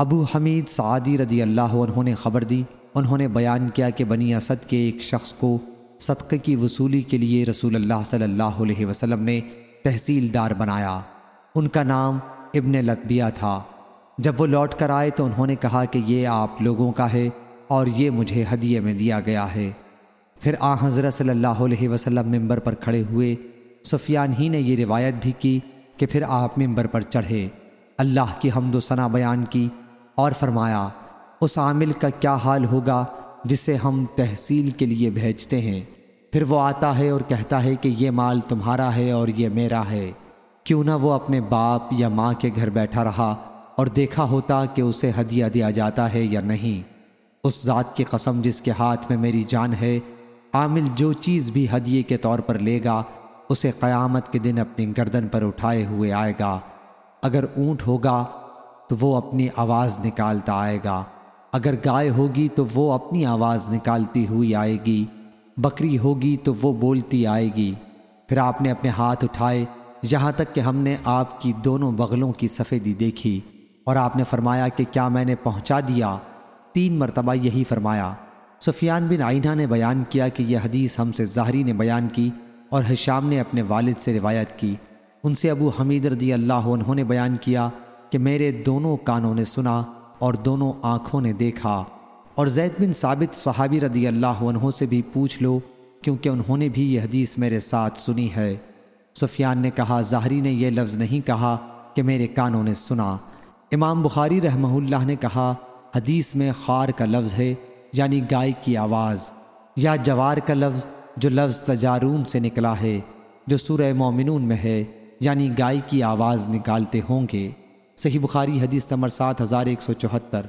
ابو حمید سعادی رضی اللہ عنہ نے خبر دی۔ انہوں نے بیان کیا کہ بنی اسد کے ایک شخص کو صدقے کی وصولی کے لیے رسول اللہ صلی اللہ علیہ وسلم نے تحصیلدار بنایا۔ ان کا نام ابن لطبیہ تھا۔ جب وہ لوٹ کر آئے تو انہوں نے کہا کہ یہ آپ لوگوں کا ہے اور یہ مجھے ہدیے میں دیا گیا ہے۔ پھر آ حضرت صلی اللہ علیہ وسلم ممبر پر کھڑے ہوئے۔ سفیان ہی نے یہ روایت بھی کی کہ پھر آپ ممبر پر چڑھے۔ اللہ کی حمد و ثنا بیان کی۔ اور فرمایا، اس عامل کا کیا حال ہوگا جسے ہم تحصیل کے لیے بھیجتے ہیں؟ پھر وہ آتا ہے اور کہتا ہے کہ یہ مال تمہارا ہے اور یہ میرا ہے۔ کیوں نہ وہ اپنے باپ یا ماں کے گھر بیٹھا رہا اور دیکھا ہوتا کہ اسے ہدیہ دیا جاتا ہے یا نہیں۔ اس ذات کی قسم جس کے ہاتھ میں میری جان ہے، عامل جو چیز بھی ہدیے کے طور پر لے گا، اسے قیامت کے دن اپنی گردن پر اٹھائے ہوئے آئے گا۔ اگر اونٹ ہوگا تو وہ اپنی آواز نکالتا آئے گا۔ اگر گائے ہوگی تو وہ اپنی آواز نکالتی ہوئی آئے گی۔ بکری ہوگی تو وہ بولتی آئے گی۔ پھر آپ نے اپنے ہاتھ اٹھائے۔ یہاں تک کہ ہم نے آپ کی دونوں بغلوں کی سفیدی دیکھی اور آپ نے فرمایا کہ کیا میں نے پہنچا دیا؟ تین مرتبہ یہی فرمایا۔ سفیان بن آئینہ نے بیان کیا کہ یہ حدیث ہم سے ظاہری نے بیان کی اور حشام نے اپنے والد سے روایت کی۔ ان سے ابو حمید رضی اللہ عنہ نے بیان کیا کہ میرے دونوں کانوں نے سنا اور دونوں آنکھوں نے دیکھا۔ اور زید بن ثابت صحابی رضی اللہ عنہ سے بھی پوچھ لو، کیونکہ انہوں نے بھی یہ حدیث میرے ساتھ سنی ہے۔ سفیان نے کہا ظاہری نے یہ لفظ نہیں کہا کہ میرے کانوں نے سنا۔ امام بخاری رحمہ اللہ نے کہا، حدیث میں خار کا لفظ ہے یعنی گائے کی آواز، یا جوار کا لفظ جو لفظ تجارون سے نکلا ہے، جو سورہ مومنون میں ہے یعنی گائے کی آواز نکالتے ہوں گے۔ صحیح بخاری حدیث نمبر سات ہزار ایک سو چوہتر۔